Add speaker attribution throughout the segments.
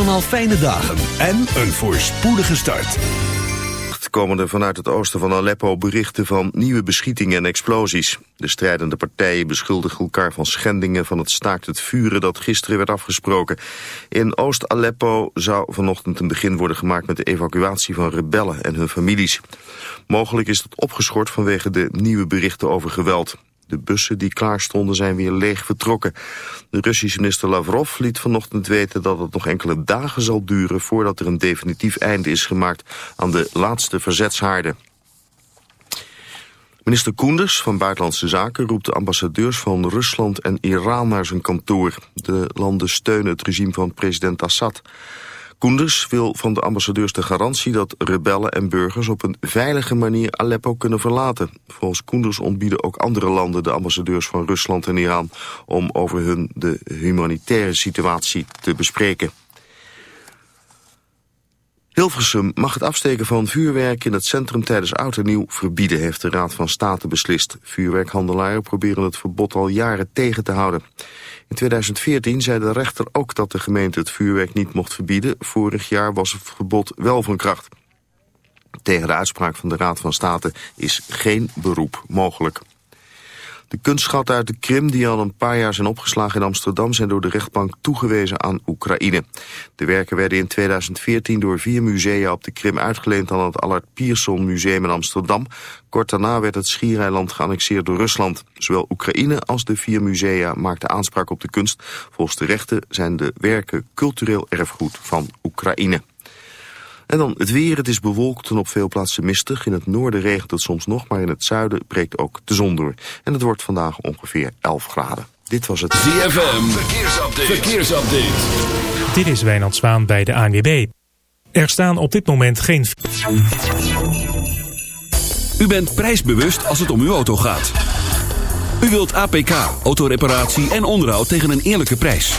Speaker 1: allemaal fijne dagen en een voorspoedige start.
Speaker 2: Komen er vanuit het oosten van Aleppo berichten van nieuwe beschietingen en explosies. De strijdende partijen beschuldigen elkaar van schendingen van het staakt het vuren dat gisteren werd afgesproken. In Oost-Aleppo zou vanochtend een begin worden gemaakt met de evacuatie van rebellen en hun families. Mogelijk is dat opgeschort vanwege de nieuwe berichten over geweld. De bussen die klaar stonden zijn weer leeg vertrokken. De Russische minister Lavrov liet vanochtend weten dat het nog enkele dagen zal duren... voordat er een definitief einde is gemaakt aan de laatste verzetshaarden. Minister Koenders van Buitenlandse Zaken roept de ambassadeurs van Rusland en Iran naar zijn kantoor. De landen steunen het regime van president Assad. Koenders wil van de ambassadeurs de garantie dat rebellen en burgers op een veilige manier Aleppo kunnen verlaten. Volgens Koenders ontbieden ook andere landen de ambassadeurs van Rusland en Iran om over hun de humanitaire situatie te bespreken. Hilversum mag het afsteken van vuurwerk in het centrum tijdens oud en nieuw verbieden, heeft de Raad van State beslist. Vuurwerkhandelaren proberen het verbod al jaren tegen te houden. In 2014 zei de rechter ook dat de gemeente het vuurwerk niet mocht verbieden. Vorig jaar was het verbod wel van kracht. Tegen de uitspraak van de Raad van State is geen beroep mogelijk. De kunstschatten uit de Krim die al een paar jaar zijn opgeslagen in Amsterdam... zijn door de rechtbank toegewezen aan Oekraïne. De werken werden in 2014 door vier musea op de Krim uitgeleend... aan het Allard Pierson Museum in Amsterdam. Kort daarna werd het schiereiland geannexeerd door Rusland. Zowel Oekraïne als de vier musea maakten aanspraak op de kunst. Volgens de rechten zijn de werken cultureel erfgoed van Oekraïne. En dan het weer. Het is bewolkt en op veel plaatsen mistig. In het noorden regent het soms nog, maar in het zuiden breekt ook de zon door. En het wordt vandaag ongeveer 11 graden. Dit was het
Speaker 1: ZFM. Verkeersupdate. Verkeersupdate.
Speaker 3: Dit is Wijnand Zwaan bij de ANWB. Er staan op dit moment geen...
Speaker 1: U bent prijsbewust als het om uw auto gaat. U wilt APK, autoreparatie en onderhoud tegen een eerlijke prijs.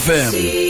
Speaker 1: ZFM.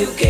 Speaker 4: you gave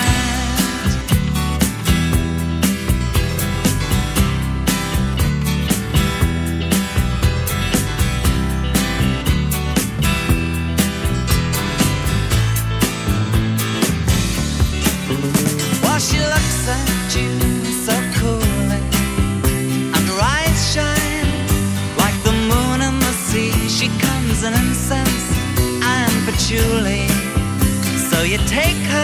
Speaker 5: take her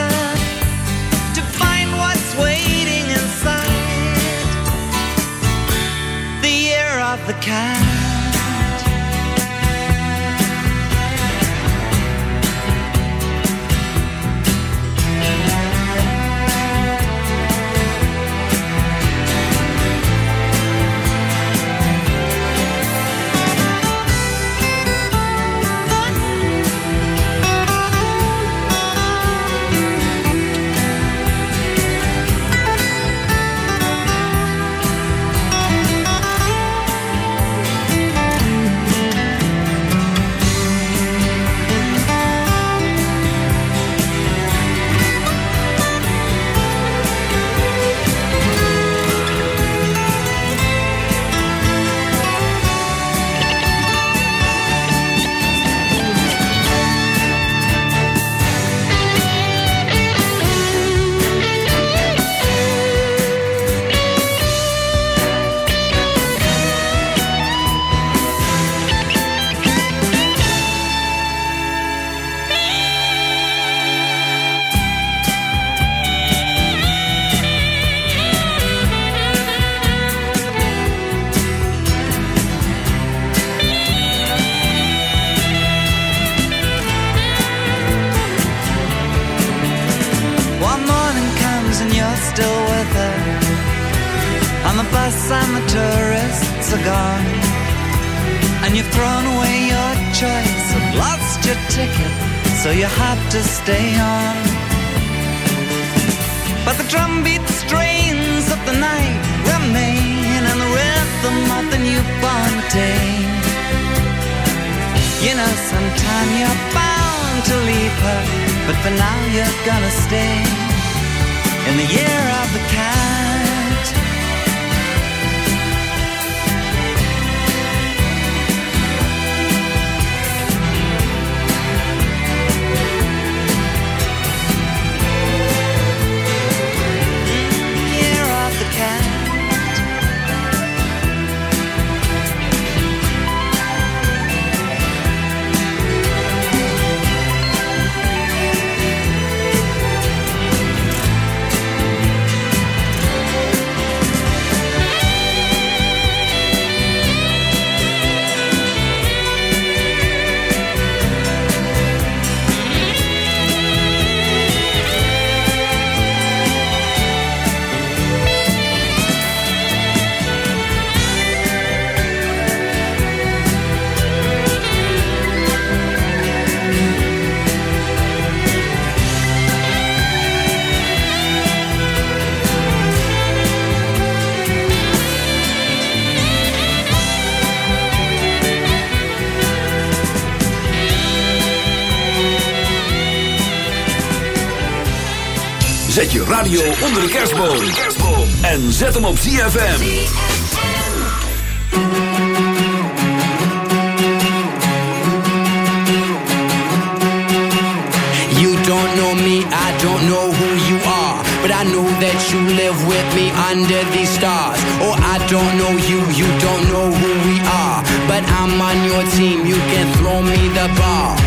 Speaker 1: onder de kerstboom. En zet hem op ZFM.
Speaker 6: You don't know me, I don't know who you are. But I know that you live with me under these stars. Oh, I don't know you, you don't know who we are. But I'm on your team, you can throw me the ball.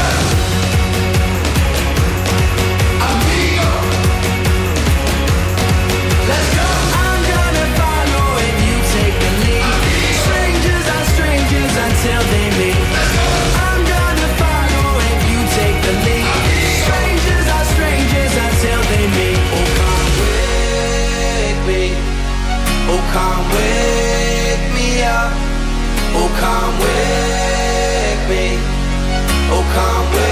Speaker 7: can't.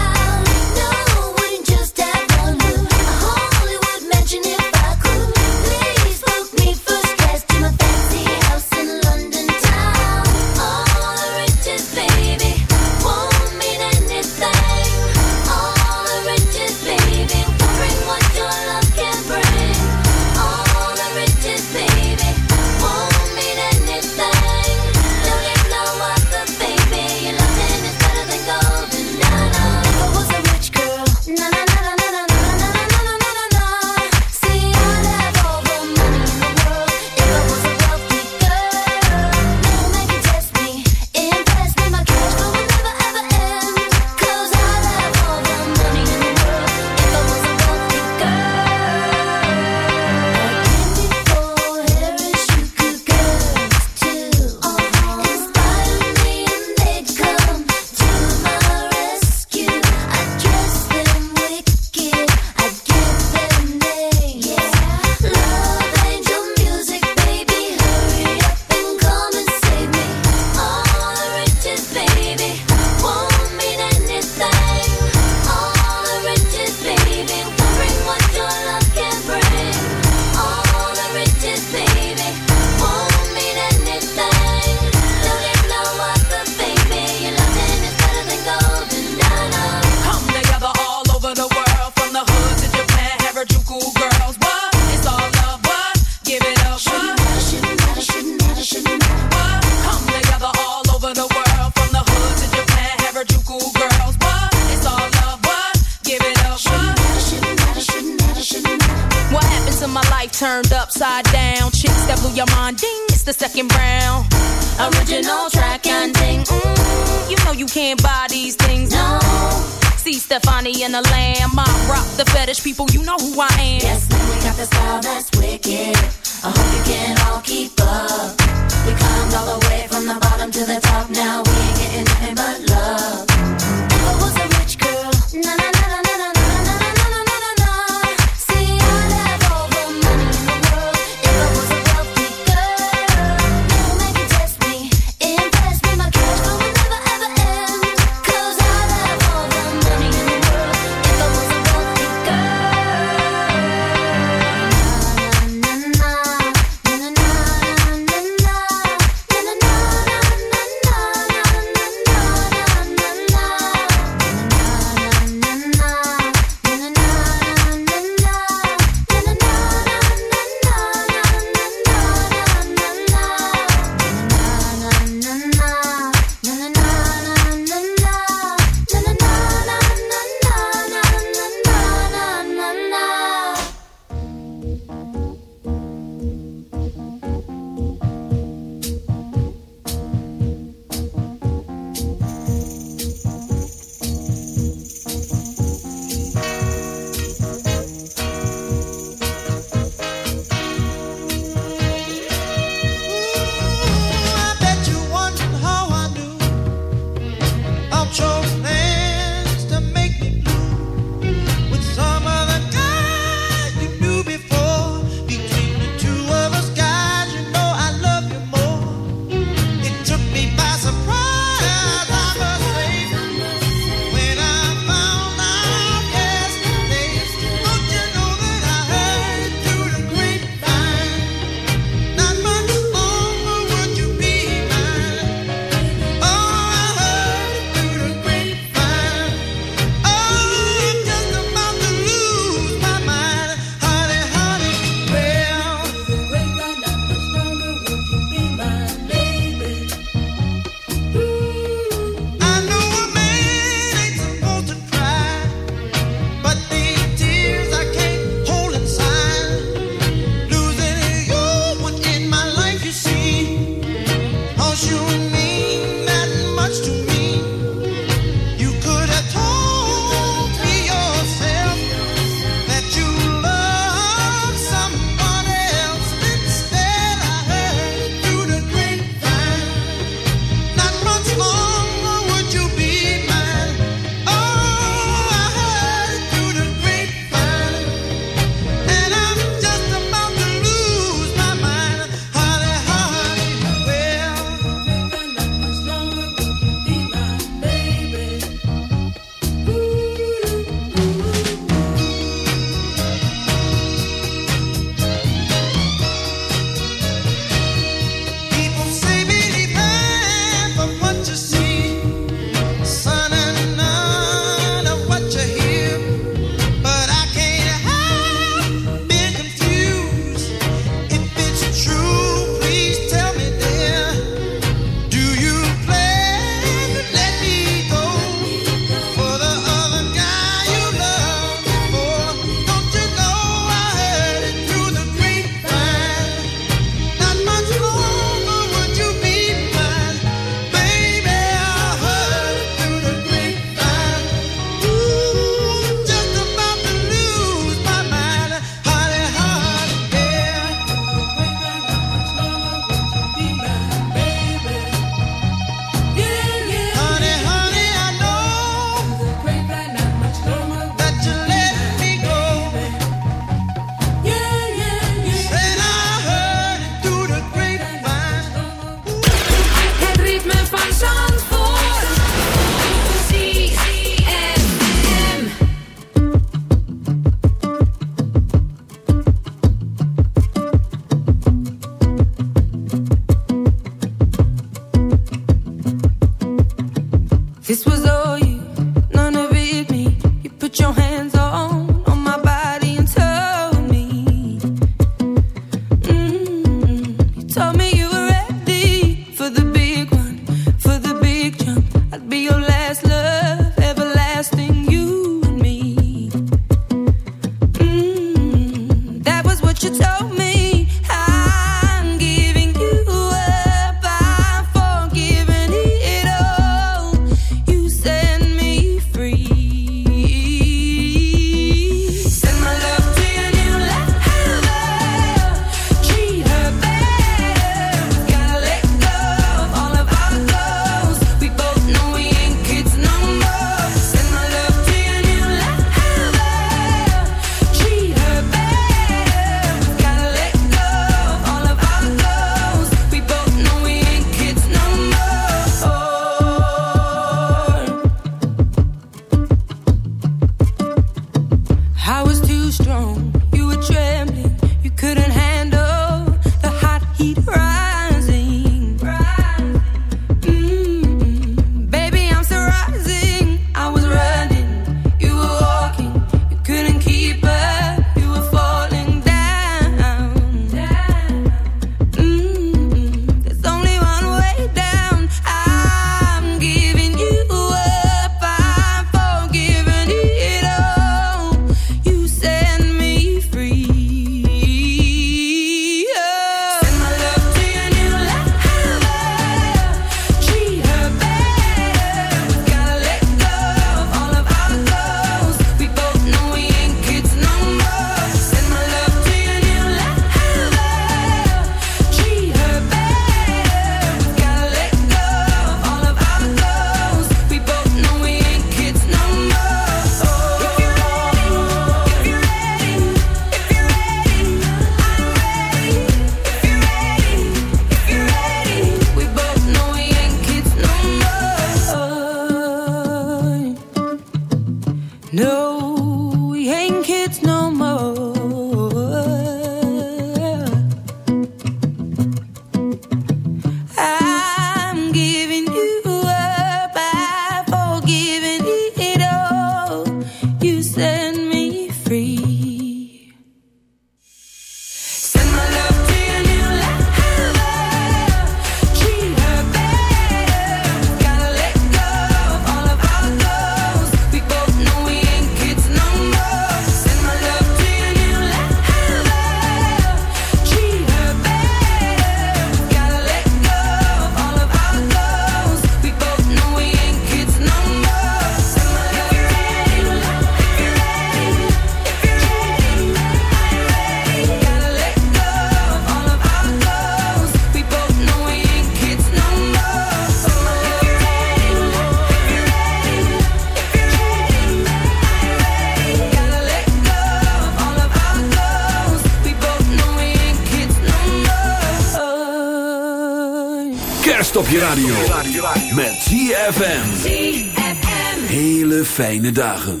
Speaker 8: Fijne dagen.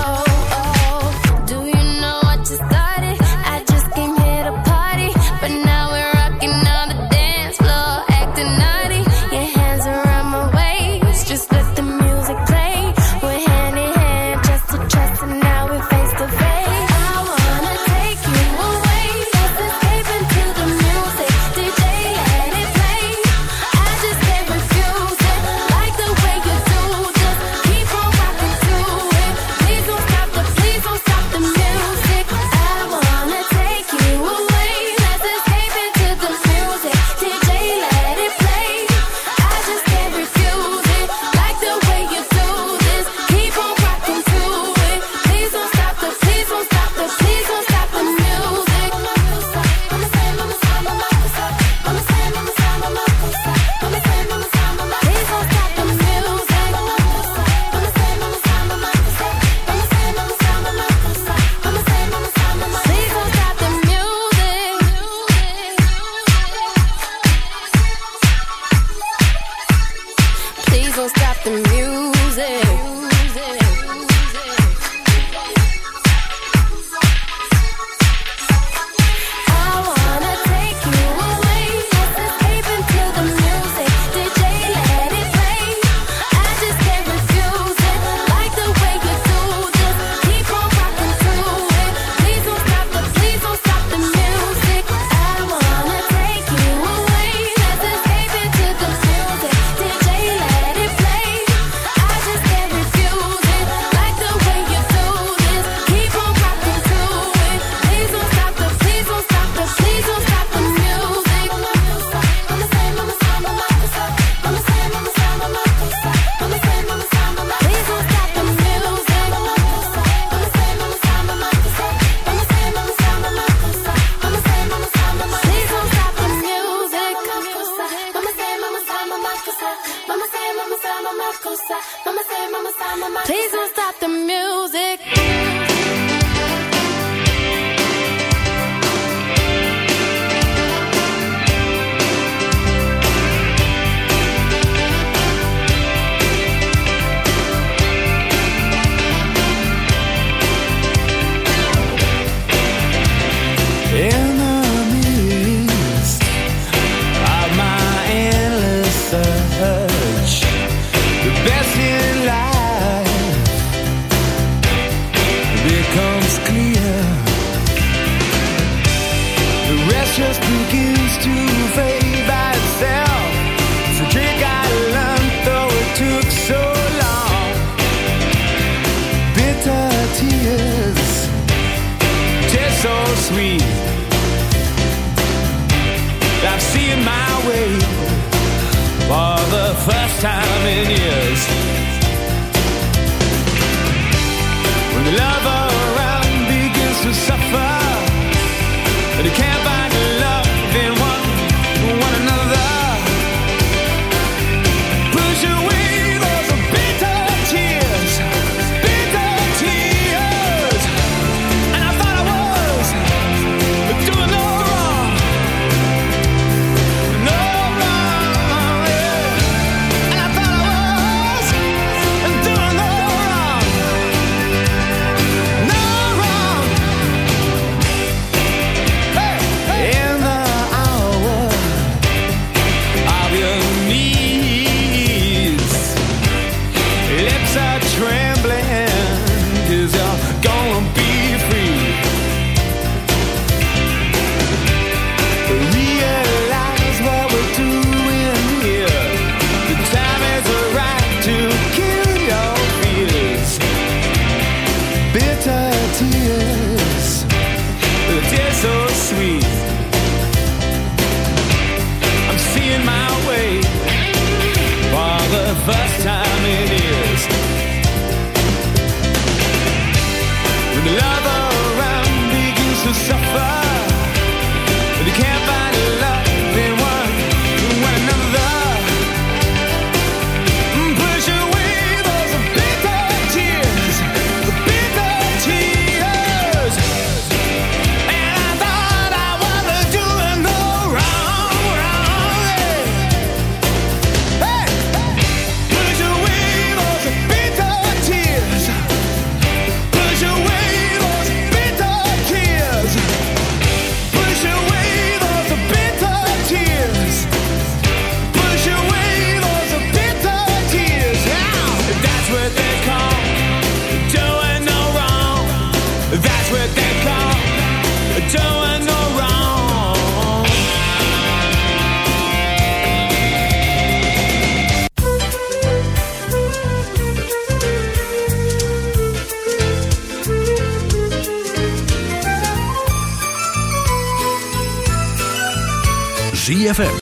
Speaker 9: know.